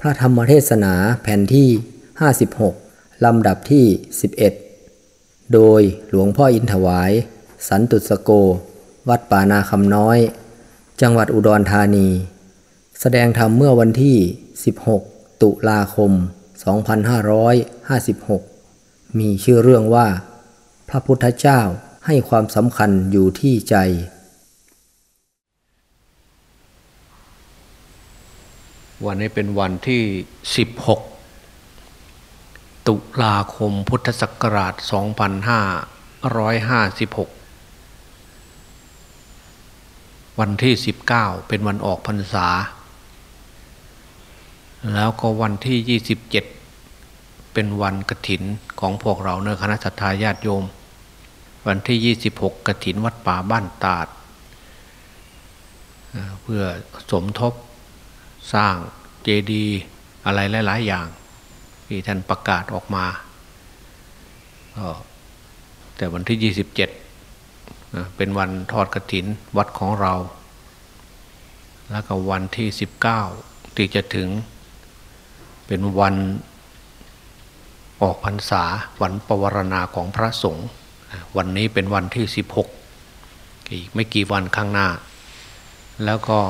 พระธรรมเทศนาแผ่นที่ 56 ลำดับที่ 11 โดยหลวงพ่ออินถวาย สันตุสโก วัดป่านาคำน้อย จังหวัดอุดรธานี แสดงธรรมเมื่อวันที่ 16 ตุลาคม 2556 มีชื่อเรื่องว่า พระพุทธเจ้าให้ความสำคัญอยู่ที่ใจ วันนี้เป็นวันที่ 16 ตุลาคมพุทธศักราช 2556 วันที่ 19 เป็นวันออกพรรษา แล้วก็วันที่ 27 เป็นวันกระถินของพวกเราเนื้อคณะสัตยาญาติโยม วันที่ 26 กระถินวัดป่าบ้านตาด เพื่อสมทบ สร้างเจดีย์อะไรหลาย ๆ อย่าง ที่ท่านประกาศออกมา แต่วันที่ 27 เป็นวันทอดกระถินวัดของเรา แล้วก็วันที่ 19 ที่จะถึงเป็นวันออกพรรษาวันปวารณาของพระสงฆ์วันนี้เป็นวันที่ 16 อีกไม่กี่วันข้างหน้า แล้วก็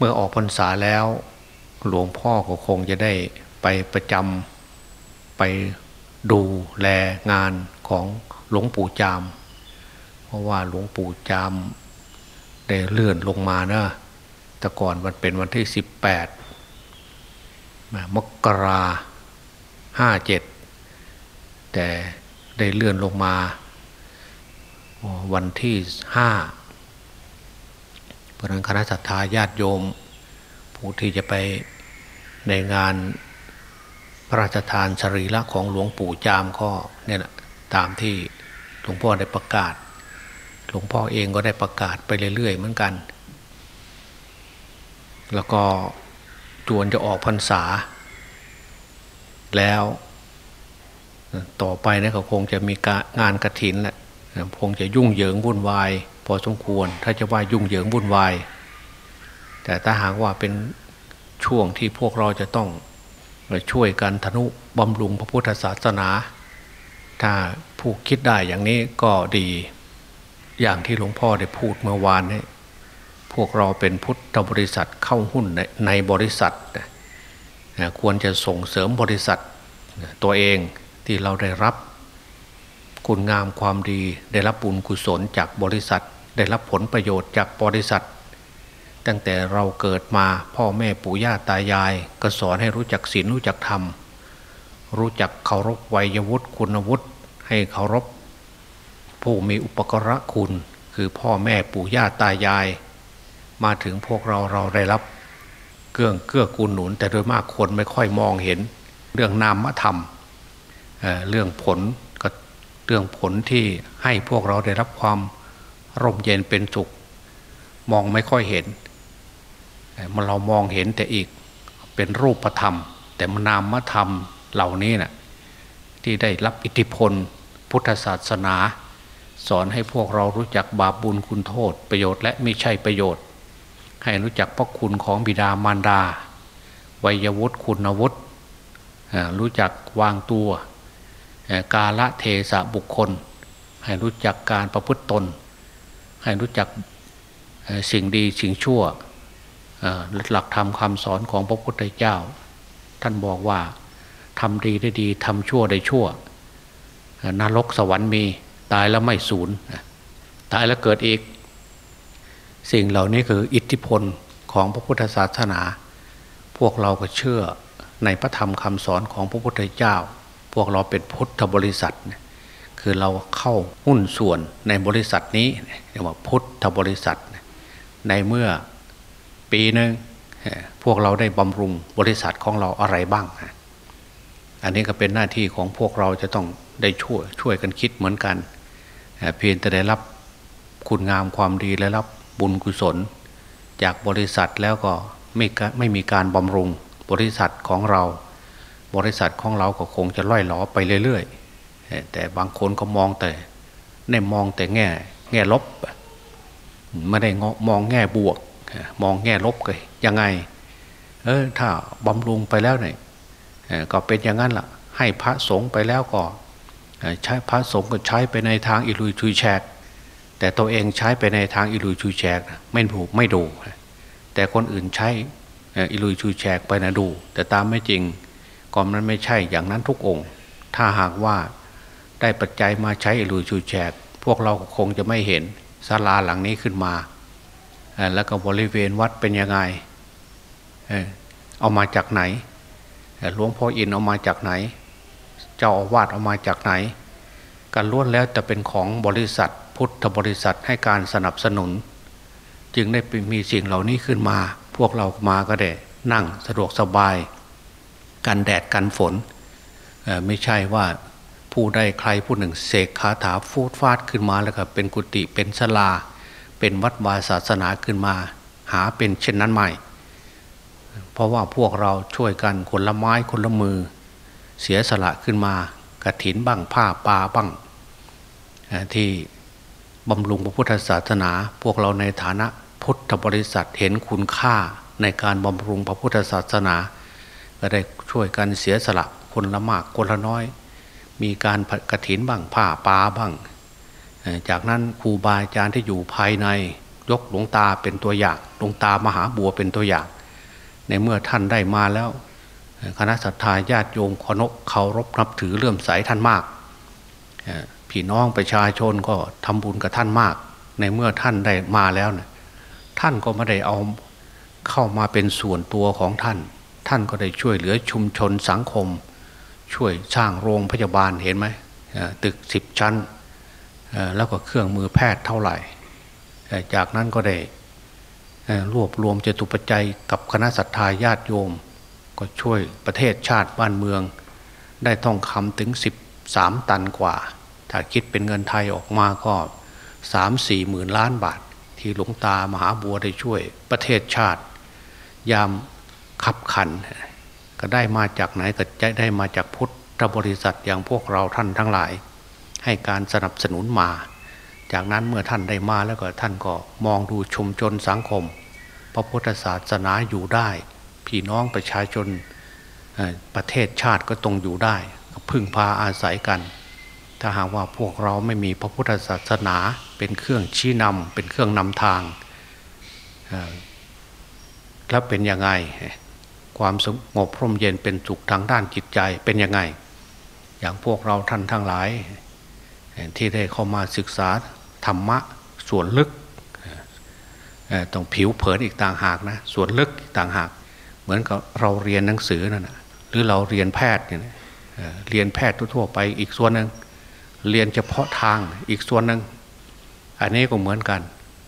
เมื่อออกพรรษาแล้ว หลวงพ่อก็คงจะได้ไปประจำไปดูแลงานของหลวงปู่จาม เพราะว่าหลวงปู่จามได้เลื่อนลงมาเนะแต่ก่อนมันเป็นวันที่สิบแปดมกราห้าเจ็ดแต่ได้เลื่อนลงมา วันที่ห้า เพราะนั้นคณะสัตยาญาติโยม ผู้ที่จะไปในงานพระราชทานสรีระของหลวงปู่จามก็เนี่ยนะตามที่หลวงพ่อได้ประกาศ หลวงพ่อเองก็ได้ประกาศไปเรื่อยๆเหมือนกัน แล้วก็จวนจะออกพรรษา แล้ว ต่อไปนะก็คงจะมีงานกระถินแหละ คงจะยุ่งเหยิงวุ่นวาย พอสมควร ถ้าจะว่ายุ่งเหยิงวุ่นวาย แต่ถ้าหากว่าเป็นช่วงที่พวกเราจะต้องช่วยกันธนุบำรุงพระพุทธศาสนา ถ้าผู้คิดได้อย่างนี้ก็ดี อย่างที่หลวงพ่อได้พูดเมื่อวานนี้พวกเราเป็นพุทธบริษัทเข้าหุ้นในในบริษัท ควรจะส่งเสริมบริษัทตัวเองที่เราได้รับ คุณงามความดีได้รับบุญกุศลจากบริษัท ได้รับผลประโยชน์จากบริษัท ตั้งแต่เราเกิดมาพ่อแม่ปู่ย่าตายาย ก็สอนให้รู้จักศีลรู้จักธรรม รู้จักเคารพวัยวุฒิคุณวุฒิให้เคารพ ผู้มีอุปกระคุณ คือพ่อแม่ปู่ย่าตายาย มาถึงพวกเราเราได้รับเกื้องเกื้อกูลหนุน แต่โดยมากคนไม่ค่อยมองเห็น เรื่องนามธรรมเเรื่องผล เรื่องผลที่ให้พวกเราได้รับความร่มเย็นเป็นสุข มองไม่ค่อยเห็นมันเรามองเห็นแต่อีกเป็นรูปธรรม แต่มนามธรรมเหล่านี้นะ่ะที่ได้รับอิทธิพล พุทธศาสนา สอนให้พวกเรารู้จักบาปบุญคุณโทษ ประโยชน์และไม่ใช่ประโยชน์ ให้รู้จักพระคุณของบิดามารดาวัยวุฒิคุณวุฒิรู้จักวางตัว กาละเทศะบุคคล ให้รู้จักการประพฤติตน ให้รู้จักสิ่งดีสิ่งชั่วหลักธรรมคำสอนของพระพุทธเจ้า ท่านบอกว่าทำดีได้ดีทำชั่วได้ชั่วนรกสวรรค์มีตายแล้วไม่สูญตายแล้วเกิดอีก สิ่งเหล่านี้คืออิทธิพลของพระพุทธศาสนา พวกเราก็เชื่อในพระธรรมคำสอนของพระพุทธเจ้า พวกเราเป็นพุทธบริษัท คือเราเข้าหุ้นส่วนในบริษัทนี้เรียกว่าพุทธบริษัท ในเมื่อปีหนึ่งพวกเราได้บำรุงบริษัทของเราอะไรบ้าง อันนี้ก็เป็นหน้าที่ของพวกเราจะต้องได้ช่วยช่วยกันคิดเหมือนกัน เพียงแต่ได้รับคุณงามความดีและรับบุญกุศล จากบริษัทแล้วก็ไม่ไม่มีการบำรุงบริษัทของเรา บริษัทของเราก็คงจะล่อยหลอไปเรื่อยๆ แต่บางคนก็มองแต่ในมองแต่แง่แง่ลบไม่ได้มองแง่บวก มองแง่ลบก็ยังไง เออถ้าบำรุงไปแล้วเนี่ยก็เป็นอย่างนั้นละ่ะ ให้พระสงฆ์ไปแล้วก็ใช้พระสงฆ์ก็ใช้ไปในทางอิรุยชุยแฉกแต่ตัวเองใช้ไปในทางอิรุยชุยแฉกไม่ผูกไม่ดู แต่คนอื่นใช้อิรุยชุยแฉกไปนะดู แต่ตามไม่จริง ก็มันไม่ใช่อย่างนั้นทุกองค์ ถ้าหากว่าได้ปัจจัยมาใช้อิรุยชุยแฉกพวกเราคงจะไม่เห็นศาลาหลังนี้ขึ้นมา แล้วก็บริเวณวัดเป็นยังไง เอามาจากไหนหลวงพ่ออินเอามาจากไหน เจ้าอาวาสเอามาจากไหน การล้วนแล้วจะเป็นของบริษัท พุทธบริษัทให้การสนับสนุน จึงได้มีสิ่งเหล่านี้ขึ้นมา พวกเรามาก็ได้นั่งสะดวกสบาย กันแดดกันฝน ไม่ใช่ว่าผู้ใดใครผู้หนึ่งเสกคาถาฟูดฟาดขึ้นมาแล้วก็เป็นกุฏิเป็นสลา เป็นวัดวาศาสนาขึ้นมา หาเป็นเช่นนั้นใหม่ เพราะว่าพวกเราช่วยกันคนละไม้คนละมือ เสียสละขึ้นมากระถินบ้างผ้าปลาบ้างที่บำรุงพระพุทธศาสนา พวกเราในฐานะพุทธบริษัทเห็นคุณค่าในการบำรุงพระพุทธศาสนา ก็ได้ ช่วยกันเสียสละคนละมากคนละน้อย มีการกระถินบ้างผ้าปลาบ้าง จากนั้นครูบาอาจารย์ที่อยู่ภายในยกหลวงตาเป็นตัวอย่างหลวงตามหาบัวเป็นตัวอย่าง ในเมื่อท่านได้มาแล้ว คณะสัตยาญาติโยมขนกเคารพนับถือเลื่อมใสท่านมากพี่น้องประชาชนก็ทำบุญกับท่านมาก ในเมื่อท่านได้มาแล้วเนี่ยท่านก็ไม่ได้เอาเข้ามาเป็นส่วนตัวของท่าน ท่านก็ได้ช่วยเหลือชุมชนสังคม ช่วยสร้างโรงพยาบาลเห็นไหมตึกสิบชั้น แล้วก็เครื่องมือแพทย์เท่าไหร่ จากนั้นก็ได้รวบรวมเจตุปัจจัยกับคณะสัตยาญาติโยม ก็ช่วยประเทศชาติบ้านเมือง ได้ท่องคำถึง 13 ตันกว่า ถ้าคิดเป็นเงินไทยออกมาก็สามสี่หมื่นล้านบาท ที่หลวงตามหาบัวได้ช่วยประเทศชาติ ยาม ขับขัน ก็ได้มาจากไหนก็จะได้มาจากพุทธบริษัทอย่างพวกเราท่านทั้งหลาย ให้การสนับสนุนมา จากนั้นเมื่อท่านได้มาแล้วก็ท่านก็มองดูชุมชนสังคม พระพุทธศาสนาอยู่ได้ พี่น้องประชาชนประเทศชาติก็ตรงอยู่ได้พึ่งพาอาศัยกัน ถ้าหากว่าพวกเราไม่มีพระพุทธศาสนาเป็นเครื่องชี้นำเป็นเครื่องนำทางแล้วเป็นยังไง ความสงบพร่มเย็นเป็นสุขทางด้านจิตใจเป็นยังไง อย่างพวกเราท่านทั้งหลาย ที่ได้เข้ามาศึกษาธรรมะส่วนลึกต้องผิวเผินอีกต่างหากนะส่วนลึกต่างหาก เหมือนกับเราเรียนหนังสือนั่นนะหรือเราเรียนแพทย์เนี่ยเรียนแพทย์ทั่วไปอีกส่วนหนึ่งเรียนเฉพาะทางอีกส่วนหนึ่งอันนี้ก็เหมือนกัน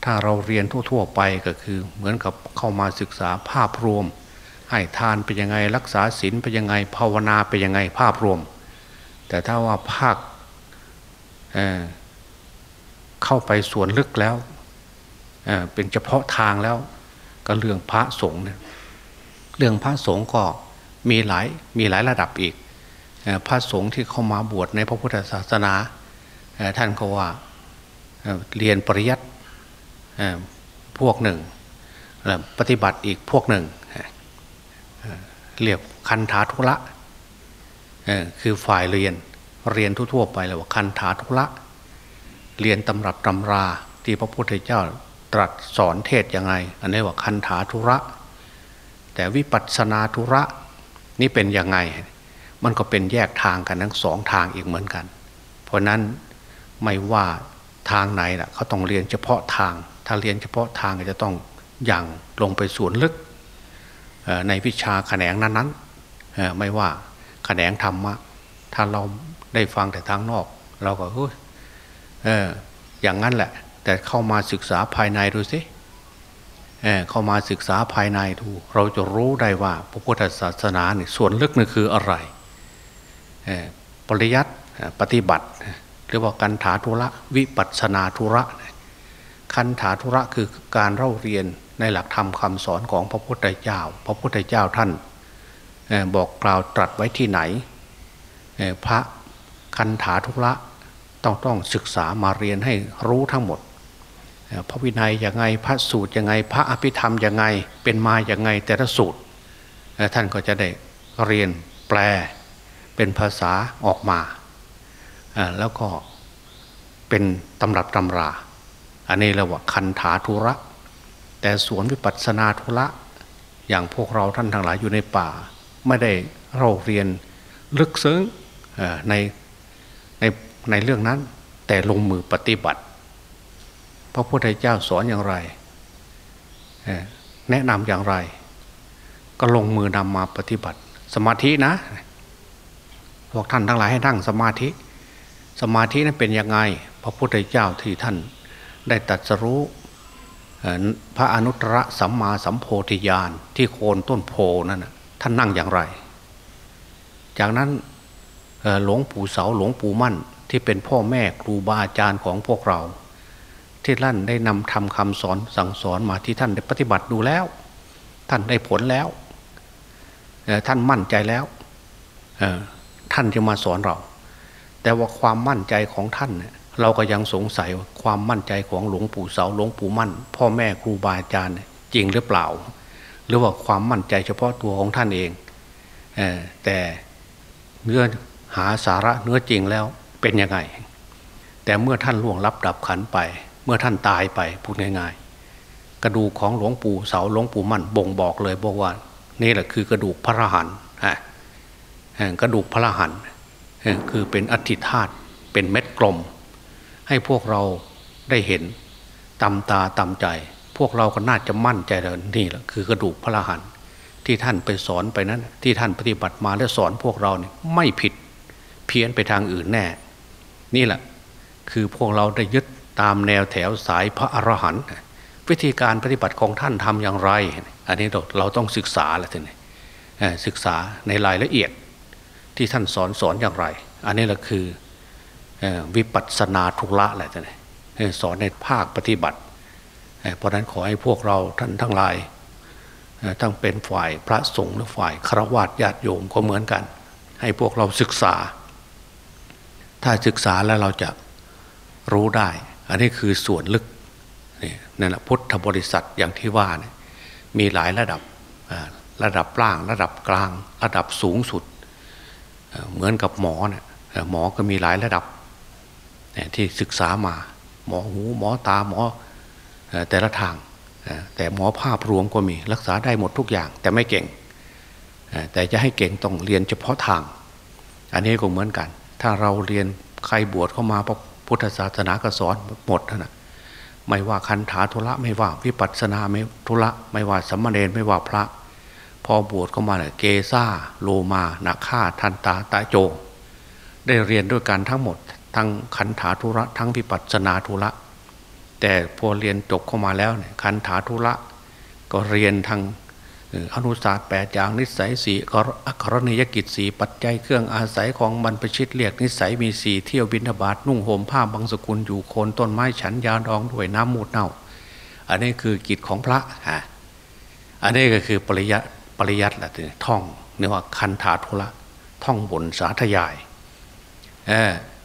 ถ้าเราเรียนทั่ว ๆ ไปก็คือเหมือนกับเข้ามาศึกษาภาพรวม ให้ทานเป็นยังไงรักษาศีลเป็นยังไงภาวนาเป็นยังไงภาพรวม แต่ถ้าว่าภาคเเข้าไปส่วนลึกแล้วเเป็นเฉพาะทางแล้ว ก็เรื่องพระสงฆ์เรื่องพระสงฆ์ก็มีหลายมีหลายระดับอีกพระสงฆ์ที่เข้ามาบวชในพระพุทธศาสนาท่านก็ว่าเรียนปริยัติพวกหนึ่ง ปฏิบัติอีกพวกหนึ่ง เรียกคันธาทุระคือฝ่ายเรียนเรียนทั่วๆไปเลยว่าคันธาทุระเรียนตำรับตำราที่พระพุทธเจ้าตรัสสอนเทศยังไง อันนี้ว่าคันธาทุระ แต่วิปัสนาทุระนี่เป็นยังไง มันก็เป็นแยกทางกันทั้งสองทางอีกเหมือนกัน เพราะนั้นไม่ว่าทางไหนล่ะเขาต้องเรียนเฉพาะทาง ถ้าเรียนเฉพาะทางก็จะต้องอย่างลงไปส่วนลึก ในวิชาแขนงนั้นๆไม่ว่าแขนงธรรมะถ้าเราได้ฟังแต่ทางนอก เราก็เอออย่างนั้นแหละ แต่เข้ามาศึกษาภายในดูสิเเข้ามาศึกษาภายในดู เราจะรู้ได้ว่าพระพุทธศาสนาเนี่ยส่วนลึกนี่คืออะไรปริยัติปฏิบัติเรียกว่ากันถาธุระวิปัสนาธุระคันถาธุระคือการเล่าเรียน ในหลักธรรมคำสอนของพระพุทธเจ้า พระพุทธเจ้าท่านบอกกล่าวตรัสไว้ที่ไหน พระคันถาธุระต้องต้องศึกษามาเรียนให้รู้ทั้งหมด พระวินัยยังไงพระสูตรยังไง พระอภิธรรมยังไงเป็นมาอย่างไงแต่ละสูตร ท่านก็จะได้เรียนแปลเป็นภาษาออกมา แล้วก็เป็นตำรับตำรา อันนี้เราว่าคันถาธุระ แต่สวนวิปัสสนาธุระอย่างพวกเราท่านทั้งหลายอยู่ในป่า ไม่ได้เราเรียนลึกซึ้งในในในเรื่องนั้น แต่ลงมือปฏิบัติ พระพุทธเจ้าสอนอย่างไร แนะนำอย่างไร ก็ลงมือนำมาปฏิบัติ สมาธินะพวกท่านทั้งหลายให้นั่งสมาธิ สมาธินั้นเป็นยังไง พระพุทธเจ้าที่ท่านได้ตัดสรู้ พระอนุตตรสัมมาสัมโพธิญาณที่โคนต้นโพนั่นท่านนั่งอย่างไร จากนั้นหลวงปู่เสาหลวงปู่มั่น ที่เป็นพ่อแม่ครูบาอาจารย์ของพวกเรา ที่ท่านได้นำทำคำสอนสั่งสอนมาที่ท่านได้ปฏิบัติดูแล้ว ท่านได้ผลแล้วท่านมั่นใจแล้วท่านจะมาสอนเรา แต่ว่าความมั่นใจของท่านเนี่ย เราก็ยังสงสัยความมั่นใจของหลวงปู่เสาหลวงปู่มั่น พ่อแม่ครูบาอาจารย์จริงหรือเปล่า หรือว่าความมั่นใจเฉพาะตัวของท่านเองแต่เนื้อหาสาระเนื้อจริงแล้วเป็นยังไง แต่เมื่อท่านล่วงลับดับขันไป เมื่อท่านตายไปพูดง่ายๆ กระดูกของหลวงปู่เสาหลวงปู่มั่นบ่งบอกเลยบอกว่านี่แหละคือกระดูกพระหันกระดูกพระหันคือเป็นอธิธาตุเป็นเม็ดกลม ให้พวกเราได้เห็นตำตาตำใจ พวกเราก็น่าจะมั่นใจแล้วนี่แหละคือกระดูกพระรหันต์ที่ท่านไปสอนไปนั้น ที่ท่านปฏิบัติมาและสอนพวกเราเนี่ยไม่ผิดเพี้ยนไปทางอื่นแน่ นี่แหละ คือพวกเราได้ยึดตามแนวแถวสายพระอรหันต์วิธีการปฏิบัติของท่านทำอย่างไร อันนี้เราต้องศึกษาแหละทีนี้ศึกษาในรายละเอียดที่ท่านสอนสอนอย่างไร อันนี้แหละคือ วิปัสสนาทุละแหละท่านสอนในภาคปฏิบัติ เพราะนั้นขอให้พวกเราท่านทั้งหลายทั้งเป็นฝ่ายพระสงฆ์และฝ่ายฆราวาสญาติโยมก็เหมือนกัน ให้พวกเราศึกษา ถ้าศึกษาแล้วเราจะรู้ได้ อันนี้คือส่วนลึกนี่นั่นแหละพุทธบริษัทอย่างที่ว่าเนี่ยมีหลายระดับระดับล่าง ระดับกลาง ระดับสูงสุด เหมือนกับหมอเนี่ยหมอก็มีหลายระดับ ที่ศึกษามา หมอหูหมอตาหมอแต่ละทาง แต่หมอภาพรวมก็มีรักษาได้หมดทุกอย่าง แต่ไม่เก่ง แต่จะให้เก่งต้องเรียนเฉพาะทาง อันนี้ก็เหมือนกัน ถ้าเราเรียนใครบวชเข้ามาพระพุทธศาสนาก็สอนหมดนะไม่ว่าคันถาธุระไม่ว่าวิปัสสนาไม่ธุระไม่ว่าสัมมาเนรไม่ว่าพระ พอบวชเข้ามาเนี่ยเกซ่าโลมานาคาทันตาตาโจ ได้เรียนด้วยกันทั้งหมด ทั้งขันถาธุระ ทั้งวิปัสสนาธุระ แต่พอเรียนจบเข้ามาแล้วเนี่ยคันถาธุระ ก็เรียนทางอนุศาสตร์แปดอย่างนิสัยสีอัครณียกิจสีปัจจัยเครื่องอาศัยของบรรพชิตเรียกนิสัยมีสีเที่ยวบินบาตนุ่งห่มผ้าบางสกุลอยู่โคนต้นไม้ฉันยาดองด้วยน้ำมูดเน่า อันนี้คือกิจของพระฮะอันนี้ก็คือปริยัติปริยัติแหละท่องเรียกว่าคันถาธุระท่องบนสาธยาย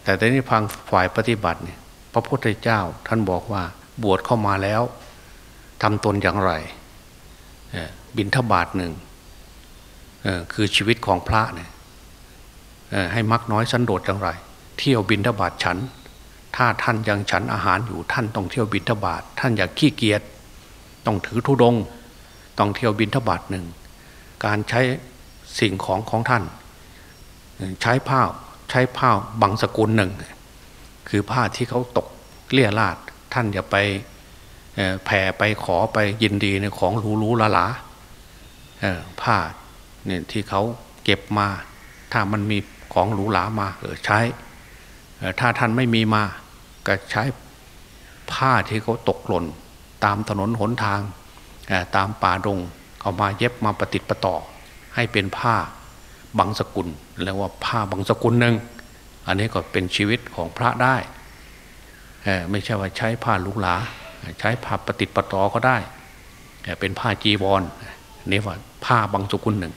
แต่ในนี้พังฝ่ายปฏิบัติเนี่ยพระพุทธเจ้าท่านบอกว่าบวชเข้ามาแล้วทำตนอย่างไร บินทบาทหนึ่งคือชีวิตของพระเนี่ยให้มักน้อยสันโดษอย่างไร เที่ยวบินทบาทฉัน ถ้าท่านยังฉันอาหารอยู่ท่านต้องเที่ยวบินทบาทท่านอยากขี้เกียจต้องถือธุดง ต้องเที่ยวบินทบาทหนึ่งการใช้สิ่งของของท่าน ใช้ผ้า ใช้ผ้าบางสกุลหนึ่ง คือผ้าที่เขาตกเลี่ยราดท่านอย่าไปแผ่ไปขอไปยินดีในของหรูหรูละลาผ้าเนี่ยที่เขาเก็บมา ถ้ามันมีของหรูหรามาเออใช้ ถ้าท่านไม่มีมาก็ใช้ผ้าที่เขาตกหล่น ตามถนนหนทาง ตามป่าดงเอามาเย็บมาประติดประต่อ ให้เป็นผ้า บางสกุลเรียกว่าผ้าบางสกุลหนึ่งอันนี้ก็เป็นชีวิตของพระได้ไม่ใช่ว่าใช้ผ้าลุกหลา ใช้ผ้าปฏิปต่อก็ได้ เป็นผ้าจีวรนี่ว่าผ้าบางสกุลหนึ่ง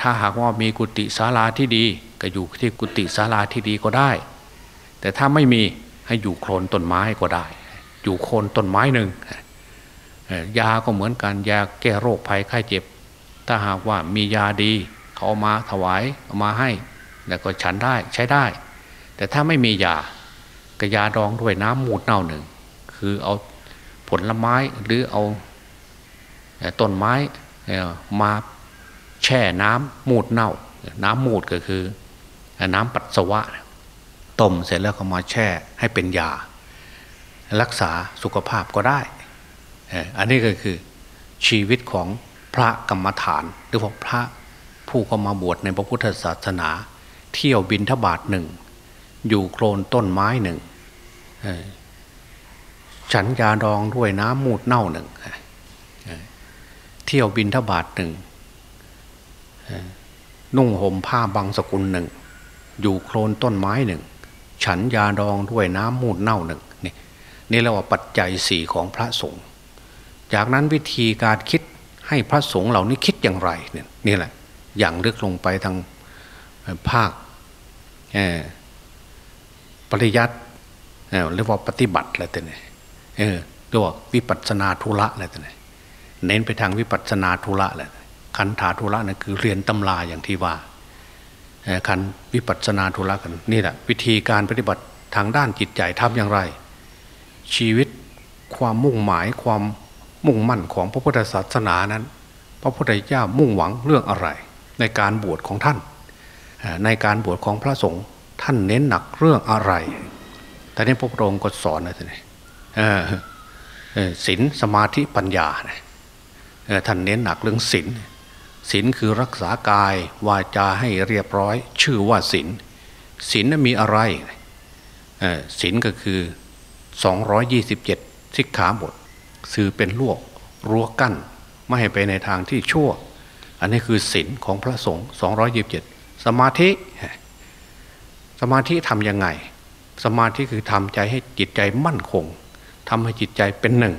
ถ้าหากว่ามีกุฏิศาลาที่ดี ก็อยู่ที่กุฏิศาลาที่ดีก็ได้ แต่ถ้าไม่มีให้อยู่โคลนต้นไม้ก็ได้ อยู่โคนต้นไม้หนึ่งยาก็เหมือนกันยาแก้โรคภัยไข้เจ็บ ถ้าหากว่ามียาดี เขาเอามาถวายเอามาให้ แล้วก็ฉันได้ใช้ได้ แต่ถ้าไม่มียากระยาดองด้วยน้ำมูดเน่าหนึ่ง คือเอาผลไม้หรือเอาต้นไม้มาแช่น้ำมูดเน่า น้ำมูดก็คือ น้ำปัสสาวะต้มเสร็จแล้วก็มาแช่ให้เป็นยา รักษาสุขภาพก็ได้ อันนี้ก็คือชีวิตของพระกรรมฐานหรือว่าพระ ผู้เข้ามาบวชในพระพุทธศาสนา เที่ยวบินทบาทหนึ่ง อยู่โคลนต้นไม้หนึ่งฉันยาดองด้วยน้ำมูดเน่าหนึ่งเที่ยวบินทบาทหนึ่งนุ่งห่มผ้าบางสกุลหนึ่ง อยู่โคลนต้นไม้หนึ่ง ฉันยาดองด้วยน้ำมูดเน่าหนึ่งนี่นี่เรียกว่าปัจจัยสี่ของพระสงฆ์จากนั้นวิธีการคิดให้พระสงฆ์เหล่านี้คิดอย่างไรเนี่ยนี่แหละ อย่างลึกลงไปทางภาคปริยัติเรียกว่าปฏิบัติอะไรต่เนี่ยเรียกว่าวิปัสนาธุระอะไรต่เนี่ยเน้นไปทางวิปัสนาธุระแหละคันธาธุระนั่นคือเรียนตำราอย่างที่ว่าคันวิปัสนาธุระกันนี่แหละวิธีการปฏิบัติทางด้านจิตใจทำอย่างไร ชีวิตความมุ่งหมายความมุ่งมั่นของพระพุทธศาสนานั้น พระพุทธเจ้ามุ่งหวังเรื่องอะไร ในการบวชของท่าน ในการบวชของพระสงฆ์ท่านเน้นหนักเรื่องอะไรแต่นี้พระองค์ก็สอนนะท่านศีลสมาธิปัญญาท่านเน้นหนักเรื่องศีลศีลคือรักษากายวาจาให้เรียบร้อย ชื่อว่าศีลศีลนั้นมีอะไรศีลก็คือ 227สิกขาบทสื่อเป็นลวกรั้วกั้น ไม่ให้ไปในทางที่ชั่ว อันนี้คือศีลของพระสงฆ์227สมาธิ สมาธิทำยังไง สมาธิคือทำใจให้จิตใจมั่นคงทำให้จิตใจเป็นหนึ่ง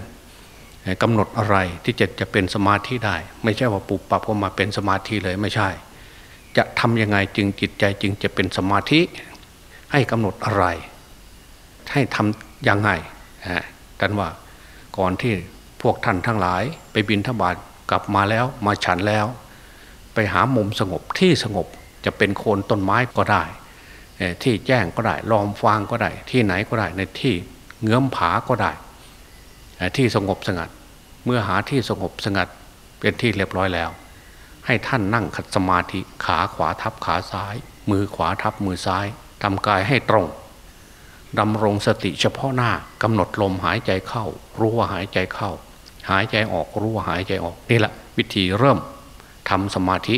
กำหนดอะไรที่จะจะเป็นสมาธิได้ ไม่ใช่ว่าปุบปับก็มาเป็นสมาธิเลยไม่ใช่ จะทำยังไงจึงจิตใจจึงจะเป็นสมาธิ ให้กำหนดอะไร ให้ทำยังไงท่านว่าก่อนที่พวกท่านทั้งหลาย ไปบินทบาทกลับมาแล้วมาฉันแล้ว ไปหามุมสงบที่สงบจะเป็นโคนต้นไม้ก็ได้ ที่แจ้งก็ได้ลอมฟางก็ได้ ที่ไหนก็ได้ในที่เงื้อมผาก็ได้ ที่สงบสงัด เมื่อหาที่สงบสงัดเป็นที่เรียบร้อยแล้ว ให้ท่านนั่งขัดสมาธิขาขวาทับขาซ้าย มือขวาทับมือซ้ายทำกายให้ตรงดำรงสติเฉพาะหน้ากำหนดลมหายใจเข้า รู้ว่าหายใจเข้า หายใจออกรู้ว่าหายใจออกนี่แหละวิธีเริ่ม ทำสมาธิ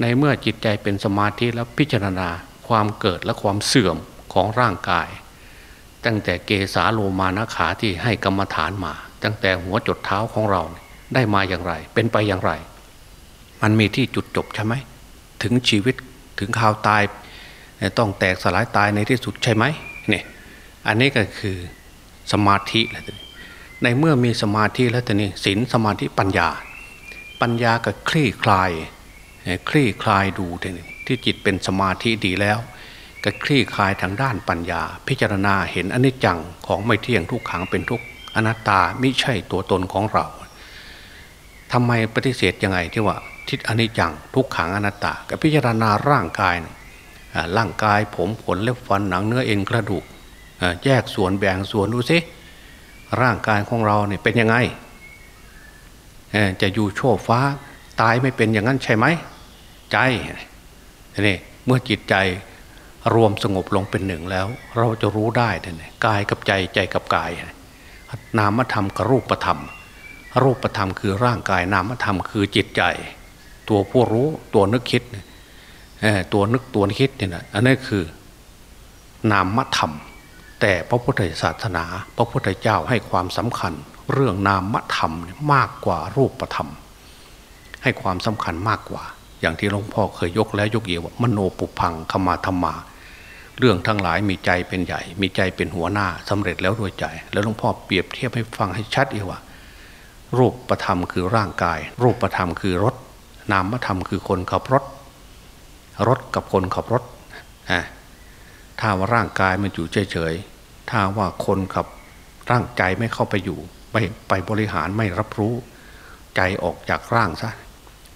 ในเมื่อจิตใจเป็นสมาธิแล้วพิจารณาความเกิดและความเสื่อมของร่างกาย ตั้งแต่เกสาโลมานาขาที่ให้กรรมฐานมา ตั้งแต่หัวจดเท้าของเราได้มาอย่างไร เป็นไปอย่างไร มันมีที่จุดจบใช่ไหมถึงชีวิตถึงข่าวตายต้องแตกสลายตายในที่สุดใช่ไหมเนี่ยอันนี้ก็คือสมาธิแล้วในเมื่อมีสมาธิแล้วแต่นี่ศีลสมาธิปัญญา ปัญญาก็คลี่คลาย คลี่คลายดูที่จิตเป็นสมาธิดีแล้ว ก็คลี่คลายทางด้านปัญญา พิจารณาเห็นอนิจจังของไม่เที่ยงทุกขังเป็นทุกอนัตตาไม่ใช่ตัวตนของเราทำไมปฏิเสธยังไงที่ว่าทิศอนิจจังทุกขังอนัตตากับพิจารณาร่างกายร่างกายผมขนเล็บฟันหนังเนื้อเอ็นกระดูกแยกส่วนแบ่งส่วนดูสิร่างกายของเราเนี่ยเป็นยังไง จะอยู่โชคฟ้าตายไม่เป็นอย่างนั้นใช่ไหมใจนี่เมื่อจิตใจรวมสงบลงเป็นหนึ่งแล้ว เราจะรู้ได้เนี่ยกายกับใจใจกับกาย นามธรรมกับรูปธรรม รูปธรรมคือร่างกายนามธรรมคือจิตใจ ตัวผู้รู้ตัวนึกคิดตัวนึกตัวคิดเนี่ยนะอันนี้คือนามธรรม แต่พระพุทธศาสนา พระพุทธเจ้าให้ความสำคัญ เรื่องนามธรรมมากกว่ารูปธรรม ให้ความสำคัญมากกว่า อย่างที่หลวงพ่อเคยยกแล้วยกเยียวว่ามโนปุพังขมาธรรมา เรื่องทั้งหลายมีใจเป็นใหญ่ มีใจเป็นหัวหน้าสำเร็จแล้วด้วยใจ แล้วหลวงพ่อเปรียบเทียบให้ฟังให้ชัดเอีว่า รูปธรรมคือร่างกาย รูปธรรมคือรถ นามธรรมคือคนขับรถ รถกับคนขับรถถ้าว่าร่างกายมันอยู่เฉยๆ ถ้าว่าคนขับร่างใจไม่เข้าไปอยู่ ไม่ไปบริหารไม่รับรู้ใจออกจากร่างซะ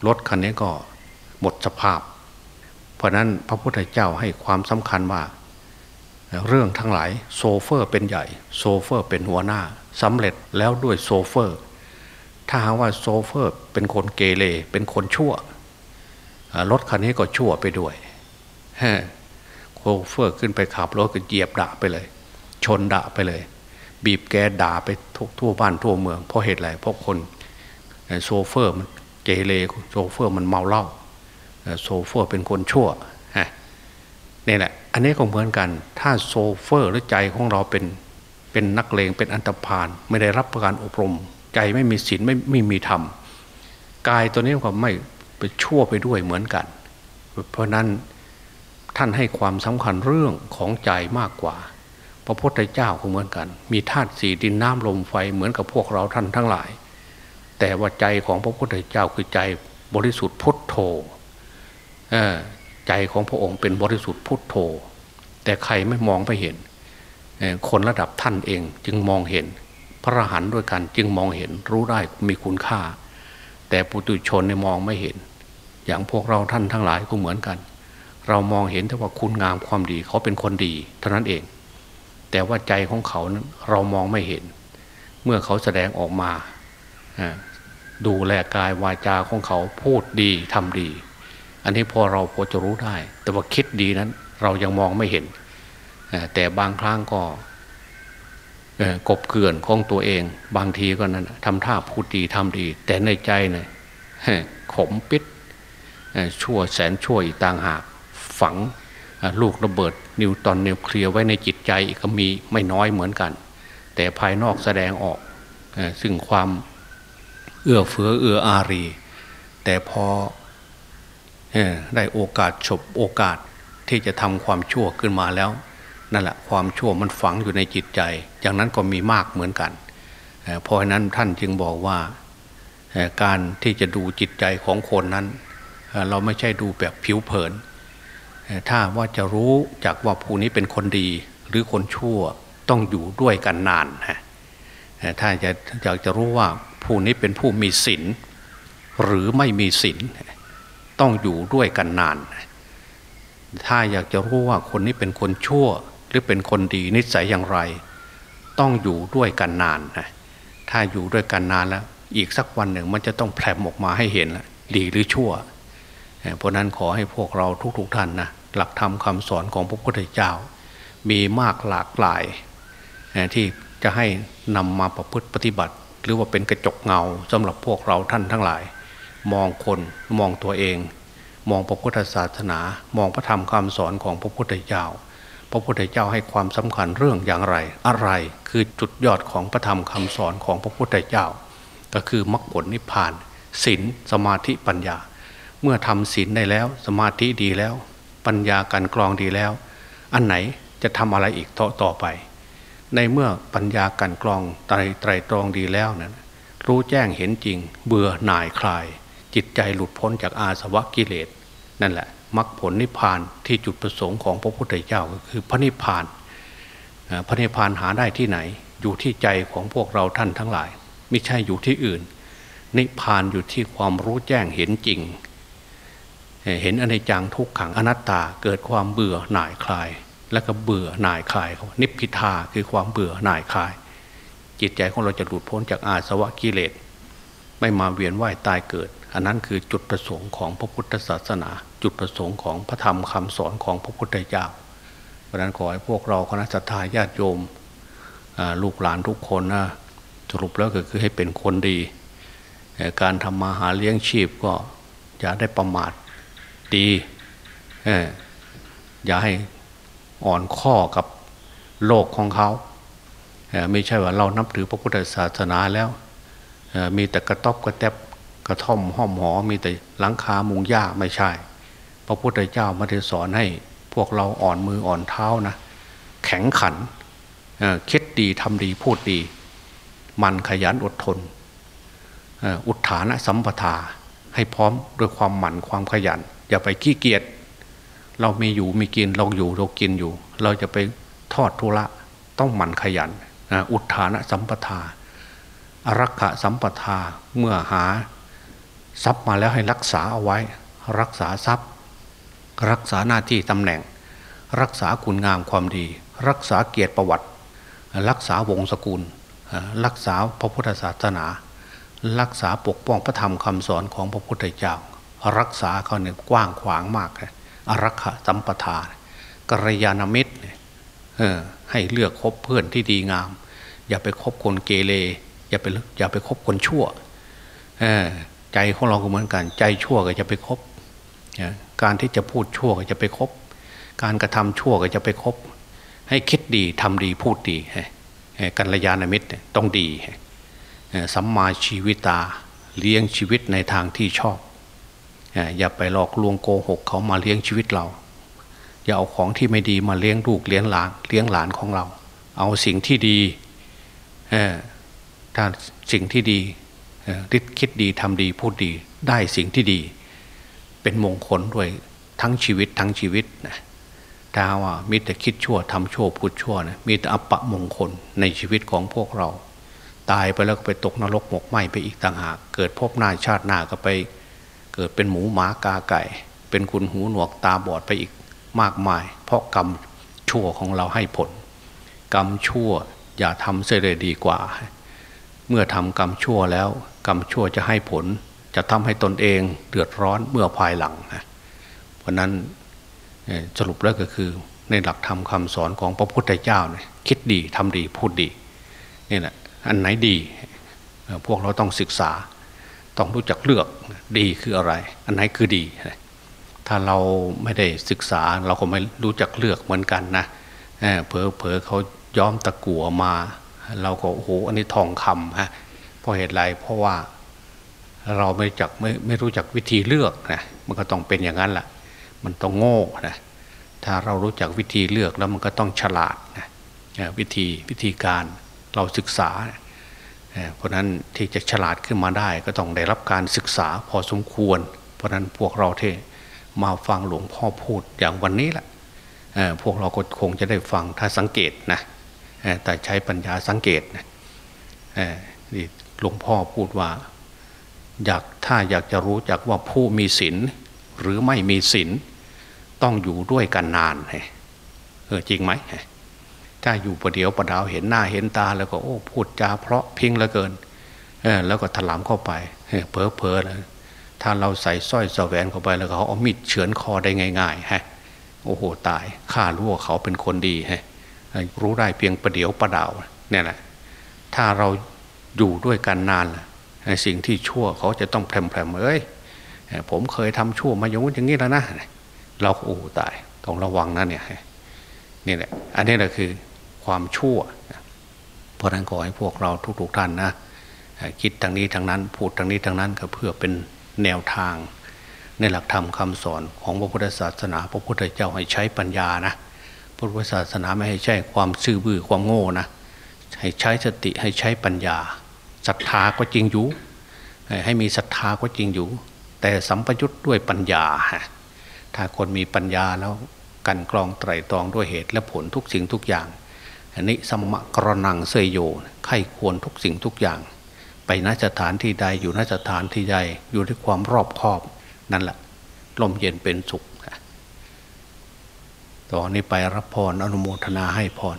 รถคันนี้ก็หมดสภาพ เพราะนั้นพระพุทธเจ้าให้ความสำคัญว่าเรื่องทั้งหลายโซเฟอร์เป็นใหญ่ โซเฟอร์เป็นหัวหน้าสำเร็จแล้วด้วยโซเฟอร์ ถ้าหากว่าโซเฟอร์เป็นคนเกเรเป็นคนชั่วรถคันนี้ก็ชั่วไปด้วยโซเฟอร์ขึ้นไปขับรถก็เหยียบดะไปเลย ชนดะไปเลย บีบแตรดะไปทั่วบ้านทั่วเมืองเพราะเหตุอะไรเพราะคนโซเฟอร์มันเกเรโซเฟอร์มันเมาเหล้าโซเฟอร์เป็นคนชั่วนี่แหละอันนี้ก็เหมือนกัน ถ้าโซเฟอร์หรือใจของเราเป็นเป็นนักเลงเป็นอันตรพานไม่ได้รับการอบรม ใจไม่มีศีลไม่ไม่มีธรรมกายตัวนี้ก็ไม่ไปชั่วไปด้วยเหมือนกัน เพราะนั้นท่านให้ความสำคัญเรื่องของใจมากกว่า พระพุทธเจ้าก็เหมือนกัน มีธาตุสี่ดินน้ำลมไฟเหมือนกับพวกเราท่านทั้งหลาย แต่ว่าใจของพระพุทธเจ้าคือใจบริสุทธิ์พุทโธใจของพระองค์เป็นบริสุทธิ์พุทโธ แต่ใครไม่มองไปเห็น คนระดับท่านเองจึงมองเห็น พระหันด้วยกันจึงมองเห็นรู้ได้มีคุณค่า แต่ปุตุชนในมองไม่เห็น อย่างพวกเราท่านทั้งหลายก็เหมือนกัน เรามองเห็นแต่ว่าคุณงามความดีเขาเป็นคนดี เท่านั้นเอง แต่ว่าใจของเขานั้นเรามองไม่เห็น เมื่อเขาแสดงออกมาดูแลกายวาจาของเขาพูดดีทำดี อันนี้พอเราพอจะรู้ได้ แต่ว่าคิดดีนั้น เรายังมองไม่เห็น แต่บางครั้งก็กบเกื่อนของตัวเอง บางทีก็นั้นทำท่าพูดดีทำดี แต่ในใจเนี่ยขมปิดชั่วแสนชั่วอีกต่างหากฝัง ลูกระเบิดนิวตอนนิวเคลียร์ไว้ในจิตใจก็มีไม่น้อยเหมือนกัน แต่ภายนอกแสดงออกซึ่งความเอื้อเฟื้อเอื้ออารี แต่พอได้โอกาสฉบโอกาสที่จะทำความชั่วขึ้นมาแล้วนั่นแหละความชั่วมันฝังอยู่ในจิตใจ อย่างนั้นก็มีมากเหมือนกันเพราะนั้นท่านจึงบอกว่าการที่จะดูจิตใจของคนนั้น เราไม่ใช่ดูแบบผิวเผิน ถ้าว่าจะรู้จากว่าผู้นี้เป็นคนดีหรือคนชั่วต้องอยู่ด้วยกันนานถ้าจะอยากจะรู้ว่าผู้นี้เป็นผู้มีศีลหรือไม่มีศีลต้องอยู่ด้วยกันนาน ถ้าอยากจะรู้ว่าคนนี้เป็นคนชั่วหรือเป็นคนดีนิสัยอย่างไร ต้องอยู่ด้วยกันนานนะถ้าอยู่ด้วยกันนานแล้ว อีกสักวันหนึ่งมันจะต้องแผลมออกมาให้เห็นละดีหรือชั่ว เพราะนั้นขอให้พวกเราทุกๆทท่านนะ หลักธรรมคาสอนของพระพุทธเจ้า มีมากหลากหลายที่จะให้นำมาประพฤติปฏิบัติ หรือว่าเป็นกระจกเงาสำหรับพวกเราท่านทั้งหลาย มองคนมองตัวเอง มองพระพุทธศาสนา มองพระธรรมคำสอนของพระพุทธเจ้า พระพุทธเจ้าให้ความสำคัญเรื่องอย่างไร อะไรคือจุดยอดของพระธรรมคำสอนของพระพุทธเจ้า ก็คือมรรคผลนิพพานศีลสมาธิปัญญา เมื่อทำศีลได้แล้วสมาธิดีแล้ว ปัญญาการกรองดีแล้ว อันไหนจะทำอะไรอีกต่อต่อไป ในเมื่อปัญญาการกรองไตรไตรตรองดีแล้วนั้นรู้แจ้งเห็นจริง เบื่อหน่ายคลาย จิตใจหลุดพ้นจากอาสวะกิเลส นั่นแหละมรรคผลนิพพานที่จุดประสงค์ของพระพุทธเจ้าก็คือพระนิพพานพระนิพพานหาได้ที่ไหน อยู่ที่ใจของพวกเราท่านทั้งหลาย ไม่ใช่อยู่ที่อื่น นิพพานอยู่ที่ความรู้แจ้งเห็นจริง เห็นอนิจจังทุกขังอนัตตาเกิดความเบื่อหน่ายคลาย แล้วก็เบื่อหน่ายคลายนิพพิทาคือความเบื่อหน่ายคลาย จิตใจของเราจะหลุดพ้นจากอาสวะกิเลส ไม่มาเวียนว่ายตายเกิด อันนั้นคือจุดประสงค์ของพระพุทธศาสนา จุดประสงค์ของพระธรรมคำสอนของพระพุทธเจ้าเพราะนั้นขอให้พวกเราคณะสัตยาญาติโยมลูกหลานทุกคนนะสรุปแล้วก็คือให้เป็นคนดี การทำมาหาเลี้ยงชีพก็อย่าได้ประมาท ดีอย่าให้อ่อนข้อกับโลกของเขาไม่ใช่ว่าเรานับถือพระพุทธศาสนาแล้วมีแต่กระต๊อบกระแทบกระท่อมห้อมหอ มีแต่หลังคามุงหญ้าไม่ใช่ พระพุทธเจ้ามาได้สอนให้พวกเราอ่อนมืออ่อนเท้านะ แข็งขันคิดดีทำดีพูดดี มันขยันอดทน อุทานะสัมปทาให้พร้อมด้วยความหมั่นความขยัน อย่าไปขี้เกียจเรามีอยู่มีกินเราอยู่เรากินอยู่ เราจะไปทอดทุระต้องหมั่นขยันอุทานะสัมปทาอรักขะสัมปทาเมื่อหาทรัพย์มาแล้วให้รักษาเอาไว้ รักษาทรัพย์ รักษาหน้าที่ตำแหน่ง รักษาคุณงามความดี รักษาเกียรติประวัติ รักษาวงศกุล รักษาพระพุทธศาสนา รักษาปกป้องพระธรรมคำสอนของพระพุทธเจ้า รักษาเขาเนี่ยกว้างขวางมากเลยอรักขะสัมปทากัลยาณมิตรให้เลือกคบเพื่อนที่ดีงาม อย่าไปคบคนเกเรอย่าไปอย่าไปคบคนชั่วใจของเราก็เหมือนกัน ใจชั่วก็จะไปคบการที่จะพูดชั่วก็จะไปคบ การกระทำชั่วก็จะไปคบ ให้คิดดีทำดีพูดดีกัลยาณมิตรต้องดีสัมมาชีวิตาเลี้ยงชีวิตในทางที่ชอบ อย่าไปหลอกลวงโกหกเขามาเลี้ยงชีวิตเรา อย่าเอาของที่ไม่ดีมาเลี้ยงลูกเลี้ยงหลานเลี้ยงหลานของเรา เอาสิ่งที่ดีถ้าสิ่งที่ดีริคิดดีทำดีพูดดีได้สิ่งที่ดี เป็นมงคลด้วยทั้งชีวิตทั้งชีวิตนะถ้าว่ามิแต่คิดชั่วทำชั่วพูดชั่วนะมีแต่อัปปะมงคลในชีวิตของพวกเรา ตายไปแล้วก็ไปตกนรกหมกไหมไปอีกต่างหาก เกิดพบหน้าชาติหน้าก็ไป เกิดเป็นหมูหมากาไก่ เป็นคุณหูหนวกตาบอดไปอีกมากมาย เพราะกรรมชั่วของเราให้ผล กรรมชั่วอย่าทำเสียเลยดีกว่า เมื่อทำกรรมชั่วแล้ว กรรมชั่วจะให้ผล จะทำให้ตนเองเดือดร้อนเมื่อภายหลังนะเพราะนั้นสรุปแล้วก็คือในหลักธรรมคาสอนของพระพุทธเจ้าเนี่ยคิดดีทำดีพูดดีนี่แหละอันไหนดี พวกเราต้องศึกษา ต้องรู้จักเลือกดีคืออะไร อันไหนคือดี ถ้าเราไม่ได้ศึกษาเราก็ไม่รู้จักเลือกเหมือนกันนะเผลอเผลอเขาย้อมตะกั่วมา เราก็โอ้โหอันนี้ทองคำฮะเพราะเหตุไรเพราะว่าเราไม่จักไม่ไม่รู้จักวิธีเลือกนะมันก็ต้องเป็นอย่างนั้นแหละมันต้องโง่นะถ้าเรารู้จักวิธีเลือกแล้วมันก็ต้องฉลาดนะวิธีวิธีการเราศึกษา เพราะนั้นที่จะฉลาดขึ้นมาได้ก็ต้องได้รับการศึกษาพอสมควร เพราะนั้นพวกเราที่มาฟังหลวงพ่อพูดอย่างวันนี้แหละพวกเราก็คงจะได้ฟังถ้าสังเกตนะแต่ใช้ปัญญาสังเกตนะหลวงพ่อพูดว่าอยากถ้าอยากจะรู้จักว่าผู้มีศีลหรือไม่มีศีลต้องอยู่ด้วยกันนานเออจริงไหม ถ้าอยู่ประเดี๋ยวประดาวเห็นหน้าเห็นตาแล้วก็โอ้พูดจาเพราะพิงเหลือเกินเออแล้วก็ถลำเข้าไปเพอเพอเลยถ้าเราใส่สร้อยสแหวนเข้าไปแล้วเขาเอามีดเฉือนคอได้ง่ายๆฮะโอ้โหตายข้ารู้ว่าเขาเป็นคนดีฮะรู้ได้เพียงประเดี๋ยวประดาวเนี่ยแหละถ้าเราอยู่ด้วยกันนานสิ่งที่ชั่วเขาจะต้องแพรมๆเอ้ยผมเคยทำชั่วมาอย่างนี้อย่างนี้แล้วนะเราโอ้ตายต้องระวังนะเนี่ยนี่แหละอันนี้แหละคือ ความชั่ว เพราะนั้นขอให้พวกเราทุกๆท่านนะคิดทางนี้ทางนั้น พูดทางนี้ทางนั้นก็เพื่อเป็นแนวทาง ในหลักธรรมคาสอนของพระพุทธศาสนา พระพุทธเจ้าให้ใช้ปัญญานะพระพุทธศาสนาไม่ให้ใช้ความซื่อบื้อความโง่นะให้ใช้สติให้ใช้ปัญญาศรัทธาก็จริงอยู่ ให้มีศรัทธาก็จริงอยู่ แต่สัมปยุทธ์ด้วยปัญญา ถ้าคนมีปัญญาแล้วกันกรองไตรตรองด้วยเหตุและผลทุกสิ่งทุกอย่าง อันนี้สมะกรนังเสยโยไข้ควรทุกสิ่งทุกอย่าง ไปนสถานที่ใดอยู่นสถานที่ใดอยู่ด้วยความรอบคอบ นั่นแหละลมเย็นเป็นสุขต่อนนี้ไปรับพรอนุโมทนาให้พร